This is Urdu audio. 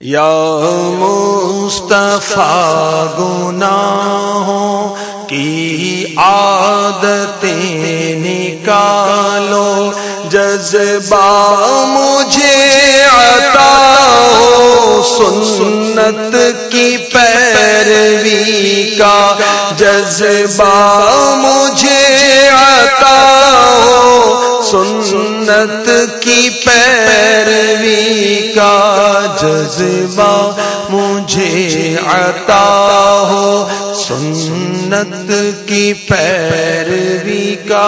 یا مصطفیٰ گناہوں کی عادتیں نکالو، جذبہ مجھے عطا ہو، سنت کی پیروی کا جذبہ مجھے عطا ہو، سنت کی پیروی جذبہ مجھے عطا ہو۔ سنت کی پیروی کا